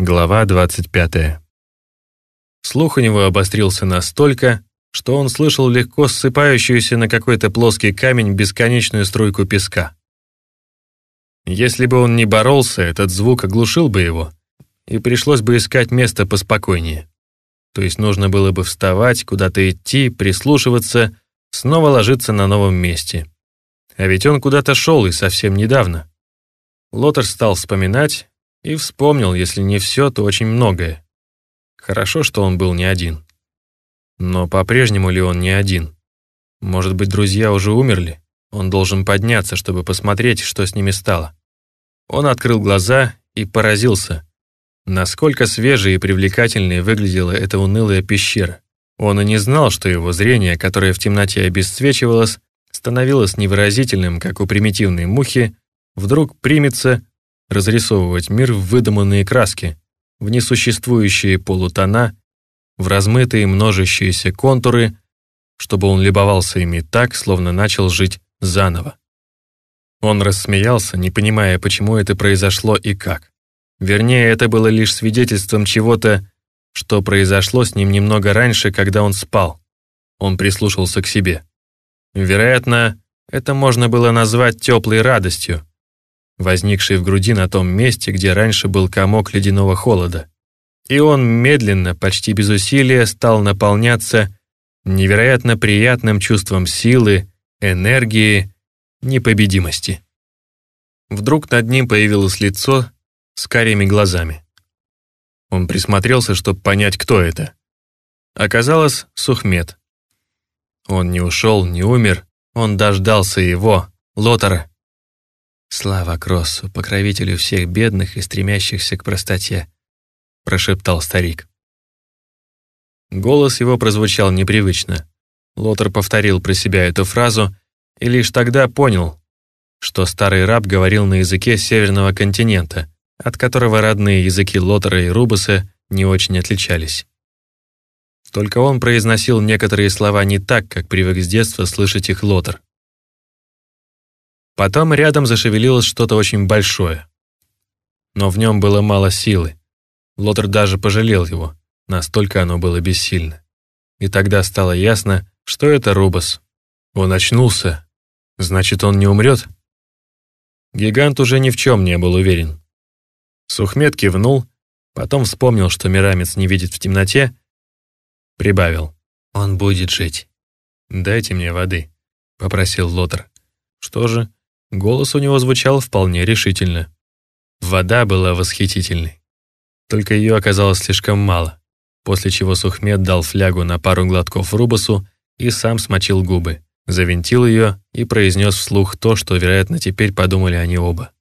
Глава 25. Слух у него обострился настолько, что он слышал легко ссыпающуюся на какой-то плоский камень бесконечную струйку песка. Если бы он не боролся, этот звук оглушил бы его, и пришлось бы искать место поспокойнее. То есть нужно было бы вставать, куда-то идти, прислушиваться, снова ложиться на новом месте. А ведь он куда-то шел и совсем недавно. Лотер стал вспоминать и вспомнил, если не все, то очень многое. Хорошо, что он был не один. Но по-прежнему ли он не один? Может быть, друзья уже умерли? Он должен подняться, чтобы посмотреть, что с ними стало. Он открыл глаза и поразился, насколько свежей и привлекательной выглядела эта унылая пещера. Он и не знал, что его зрение, которое в темноте обесцвечивалось, становилось невыразительным, как у примитивной мухи, вдруг примется разрисовывать мир в выдуманные краски, в несуществующие полутона, в размытые множащиеся контуры, чтобы он любовался ими так, словно начал жить заново. Он рассмеялся, не понимая, почему это произошло и как. Вернее, это было лишь свидетельством чего-то, что произошло с ним немного раньше, когда он спал. Он прислушался к себе. Вероятно, это можно было назвать теплой радостью, возникшей в груди на том месте, где раньше был комок ледяного холода. И он медленно, почти без усилия, стал наполняться невероятно приятным чувством силы, энергии, непобедимости. Вдруг над ним появилось лицо с карими глазами. Он присмотрелся, чтобы понять, кто это. Оказалось, Сухмед. Он не ушел, не умер, он дождался его, Лотара. «Слава Кроссу, покровителю всех бедных и стремящихся к простоте», прошептал старик. Голос его прозвучал непривычно. Лотер повторил про себя эту фразу и лишь тогда понял, что старый раб говорил на языке северного континента, от которого родные языки Лотера и Рубаса не очень отличались. Только он произносил некоторые слова не так, как привык с детства слышать их Лотер. Потом рядом зашевелилось что-то очень большое. Но в нем было мало силы. Лотер даже пожалел его, настолько оно было бессильно. И тогда стало ясно, что это Рубас. Он очнулся. Значит, он не умрет? Гигант уже ни в чем не был уверен. Сухмед кивнул, потом вспомнил, что Мирамец не видит в темноте, прибавил. «Он будет жить». «Дайте мне воды», — попросил Лотер. Что же, голос у него звучал вполне решительно. Вода была восхитительной. Только ее оказалось слишком мало, после чего Сухмед дал флягу на пару глотков Рубасу и сам смочил губы, завинтил ее и произнес вслух то, что, вероятно, теперь подумали они оба.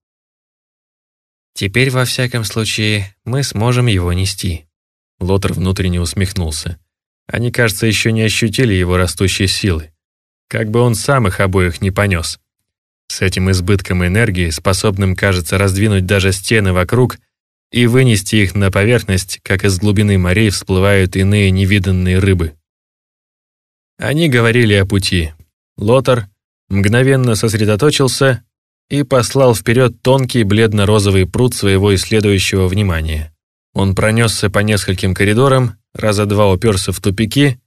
«Теперь, во всяком случае, мы сможем его нести». Лотер внутренне усмехнулся. Они, кажется, еще не ощутили его растущей силы. Как бы он сам их обоих не понес. С этим избытком энергии, способным, кажется, раздвинуть даже стены вокруг и вынести их на поверхность, как из глубины морей всплывают иные невиданные рыбы. Они говорили о пути. Лотар мгновенно сосредоточился и послал вперед тонкий бледно-розовый пруд своего исследующего внимания. Он пронесся по нескольким коридорам, раза два уперся в тупики,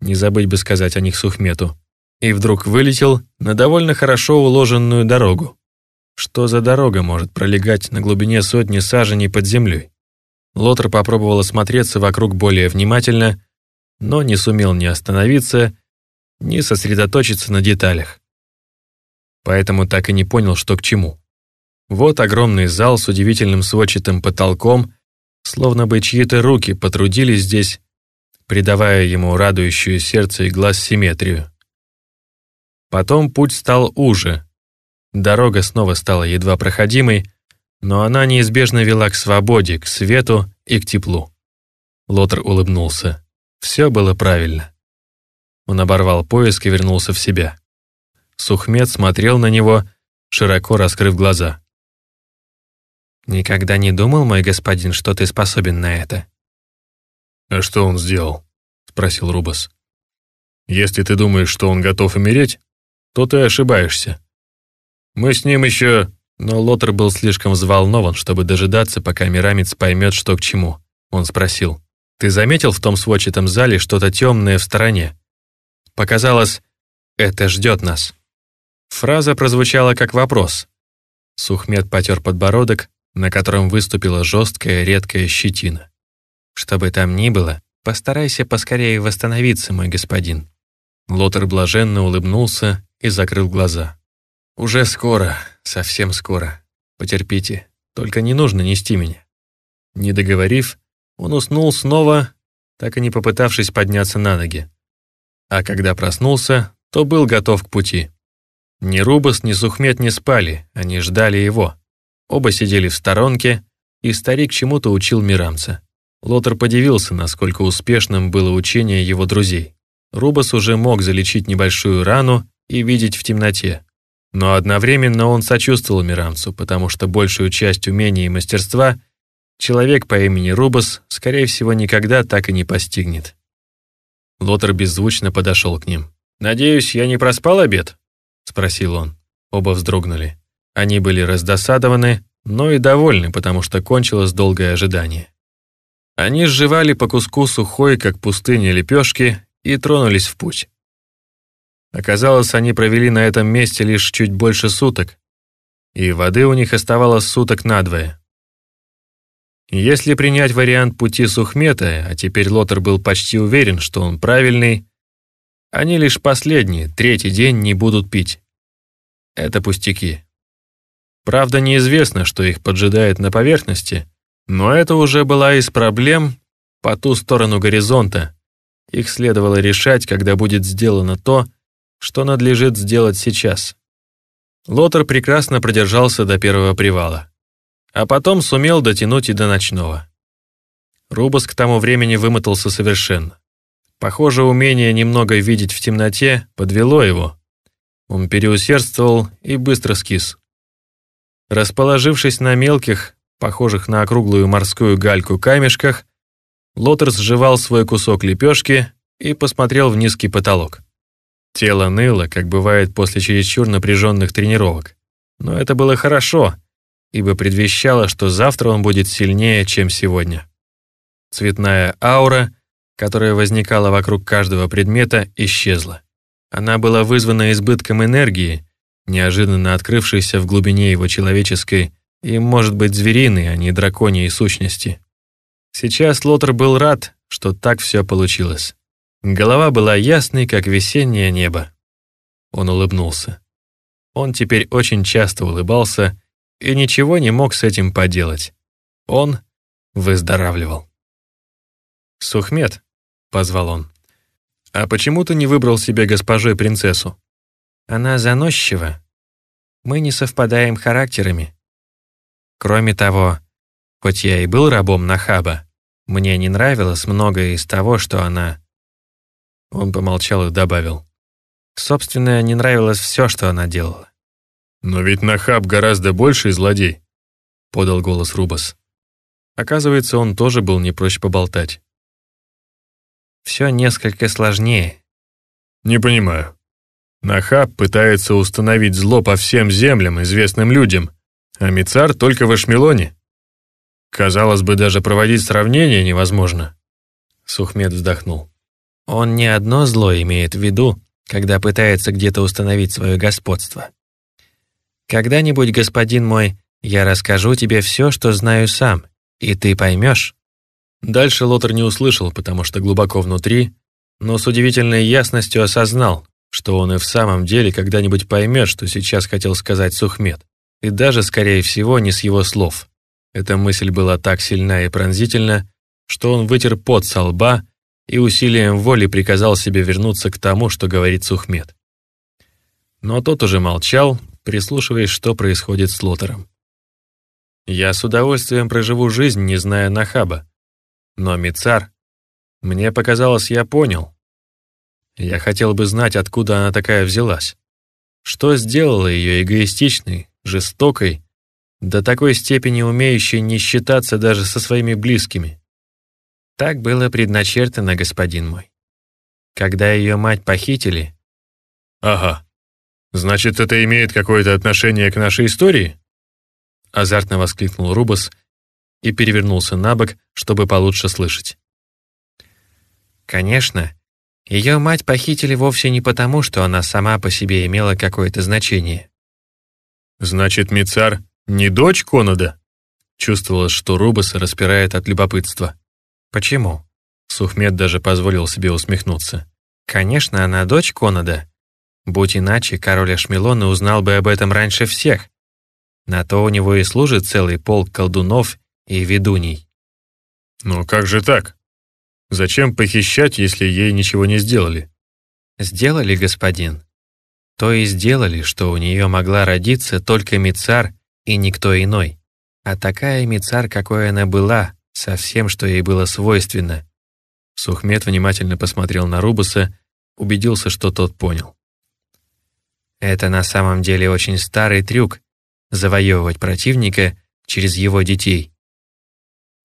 не забыть бы сказать о них Сухмету, и вдруг вылетел на довольно хорошо уложенную дорогу. Что за дорога может пролегать на глубине сотни саженей под землей? Лотер попробовал осмотреться вокруг более внимательно, но не сумел ни остановиться, ни сосредоточиться на деталях. Поэтому так и не понял, что к чему. Вот огромный зал с удивительным сводчатым потолком, словно бы чьи-то руки потрудились здесь, придавая ему радующую сердце и глаз симметрию. Потом путь стал уже, Дорога снова стала едва проходимой, но она неизбежно вела к свободе, к свету и к теплу. Лотер улыбнулся. Все было правильно. Он оборвал поиск и вернулся в себя. Сухмед смотрел на него, широко раскрыв глаза. «Никогда не думал, мой господин, что ты способен на это?» «А что он сделал?» — спросил Рубас. «Если ты думаешь, что он готов умереть, то ты ошибаешься. Мы с ним еще Но Лотер был слишком взволнован, чтобы дожидаться, пока Мирамец поймет, что к чему. Он спросил, «Ты заметил в том сводчатом зале что-то темное в стороне?» Показалось, «это ждет нас». Фраза прозвучала как вопрос. Сухмед потер подбородок, на котором выступила жесткая редкая щетина. «Что бы там ни было, постарайся поскорее восстановиться, мой господин». Лотер блаженно улыбнулся и закрыл глаза. «Уже скоро, совсем скоро. Потерпите, только не нужно нести меня». Не договорив, он уснул снова, так и не попытавшись подняться на ноги. А когда проснулся, то был готов к пути. Ни Рубас, ни Сухмет не спали, они ждали его. Оба сидели в сторонке, и старик чему-то учил мирамца. Лотер подивился, насколько успешным было учение его друзей. Рубас уже мог залечить небольшую рану и видеть в темноте. Но одновременно он сочувствовал мирамцу, потому что большую часть умений и мастерства человек по имени Рубас, скорее всего, никогда так и не постигнет. Лотер беззвучно подошел к ним. «Надеюсь, я не проспал обед?» — спросил он. Оба вздрогнули. Они были раздосадованы, но и довольны, потому что кончилось долгое ожидание. Они сживали по куску сухой, как пустыня, лепешки и тронулись в путь. Оказалось, они провели на этом месте лишь чуть больше суток, и воды у них оставалось суток надвое. Если принять вариант пути Сухмета, а теперь Лотер был почти уверен, что он правильный, они лишь последний, третий день не будут пить. Это пустяки. Правда, неизвестно, что их поджидает на поверхности, но это уже была из проблем по ту сторону горизонта. Их следовало решать, когда будет сделано то, что надлежит сделать сейчас. Лотер прекрасно продержался до первого привала, а потом сумел дотянуть и до ночного. Рубас к тому времени вымотался совершенно. Похоже, умение немного видеть в темноте подвело его. Он переусердствовал и быстро скис. Расположившись на мелких, похожих на округлую морскую гальку камешках, Лотер сживал свой кусок лепешки и посмотрел в низкий потолок. Тело ныло, как бывает после чересчур напряженных тренировок. Но это было хорошо, ибо предвещало, что завтра он будет сильнее, чем сегодня. Цветная аура, которая возникала вокруг каждого предмета, исчезла. Она была вызвана избытком энергии, неожиданно открывшейся в глубине его человеческой и, может быть, звериной, а не драконьей сущности. Сейчас Лотер был рад, что так все получилось. Голова была ясной, как весеннее небо. Он улыбнулся. Он теперь очень часто улыбался и ничего не мог с этим поделать. Он выздоравливал. «Сухмед», — позвал он, — «а почему ты не выбрал себе госпожой принцессу?» Она заносчива. Мы не совпадаем характерами. Кроме того, хоть я и был рабом Нахаба, мне не нравилось многое из того, что она... Он помолчал и добавил. Собственно, не нравилось все, что она делала. «Но ведь Нахаб гораздо больший злодей», — подал голос Рубас. Оказывается, он тоже был не прочь поболтать. «Все несколько сложнее». «Не понимаю. Нахаб пытается установить зло по всем землям, известным людям, а Мицар только в Ашмелоне. Казалось бы, даже проводить сравнение невозможно. Сухмед вздохнул. Он не одно зло имеет в виду, когда пытается где-то установить свое господство. Когда-нибудь, господин мой, я расскажу тебе все, что знаю сам, и ты поймешь. Дальше Лотер не услышал, потому что глубоко внутри, но с удивительной ясностью осознал, что он и в самом деле когда-нибудь поймет, что сейчас хотел сказать Сухмед, и даже, скорее всего, не с его слов. Эта мысль была так сильна и пронзительна, что он вытер пот со лба и усилием воли приказал себе вернуться к тому, что говорит Сухмед. Но тот уже молчал, прислушиваясь, что происходит с Лотером. «Я с удовольствием проживу жизнь, не зная Нахаба. Но Мицар, мне показалось, я понял, я хотел бы знать, откуда она такая взялась. Что сделало ее эгоистичной, жестокой, до такой степени умеющей не считаться даже со своими близкими. Так было предначертано, господин мой. Когда ее мать похитили... Ага. Значит, это имеет какое-то отношение к нашей истории? Азартно воскликнул Рубас и перевернулся на бок, чтобы получше слышать. Конечно, ее мать похитили вовсе не потому, что она сама по себе имела какое-то значение. Значит, Мицар не дочь Конада? Чувствовалось, что Рубас распирает от любопытства. Почему? Сухмед даже позволил себе усмехнуться. Конечно, она дочь Конада. Будь иначе, король Ашмелона узнал бы об этом раньше всех. На то у него и служит целый полк колдунов и ведуней. Но как же так? Зачем похищать, если ей ничего не сделали? Сделали, господин. То и сделали, что у нее могла родиться только Мицар и никто иной. А такая Мицар, какой она была, со всем, что ей было свойственно. Сухмед внимательно посмотрел на Рубуса, убедился, что тот понял. Это на самом деле очень старый трюк — завоевывать противника через его детей.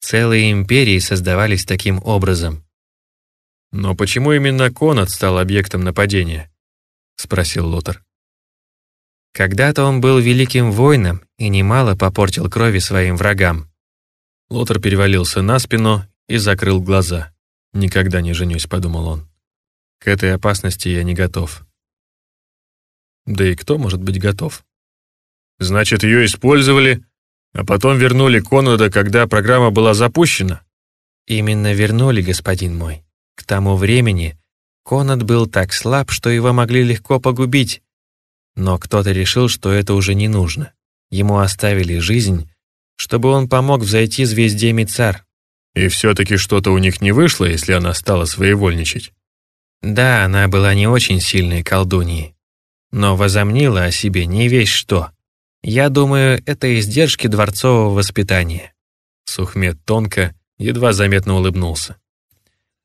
Целые империи создавались таким образом. «Но почему именно Конат стал объектом нападения?» — спросил Лотар. Когда-то он был великим воином и немало попортил крови своим врагам. Лотар перевалился на спину и закрыл глаза. «Никогда не женюсь», — подумал он. «К этой опасности я не готов». Да и кто может быть готов? Значит, ее использовали, а потом вернули Конрада, когда программа была запущена? Именно вернули, господин мой. К тому времени Конрад был так слаб, что его могли легко погубить. Но кто-то решил, что это уже не нужно. Ему оставили жизнь, чтобы он помог взойти звезде Мицар. И все-таки что-то у них не вышло, если она стала своевольничать. Да, она была не очень сильной колдуньей, но возомнила о себе не весь что. Я думаю, это издержки дворцового воспитания». Сухмед тонко, едва заметно улыбнулся.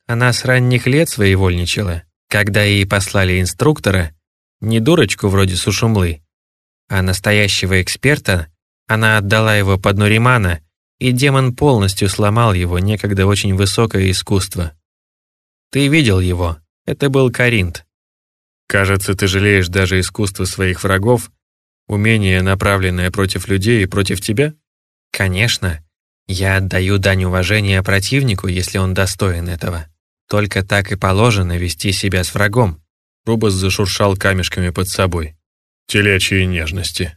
Она с ранних лет своевольничала, когда ей послали инструктора, не дурочку вроде Сушумлы, а настоящего эксперта, она отдала его под Нуримана, и демон полностью сломал его некогда очень высокое искусство. Ты видел его, это был Каринт. Кажется, ты жалеешь даже искусство своих врагов, Умение, направленное против людей и против тебя? Конечно. Я отдаю дань уважения противнику, если он достоин этого. Только так и положено вести себя с врагом. Рубас зашуршал камешками под собой. Телячьи нежности.